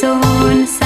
soon.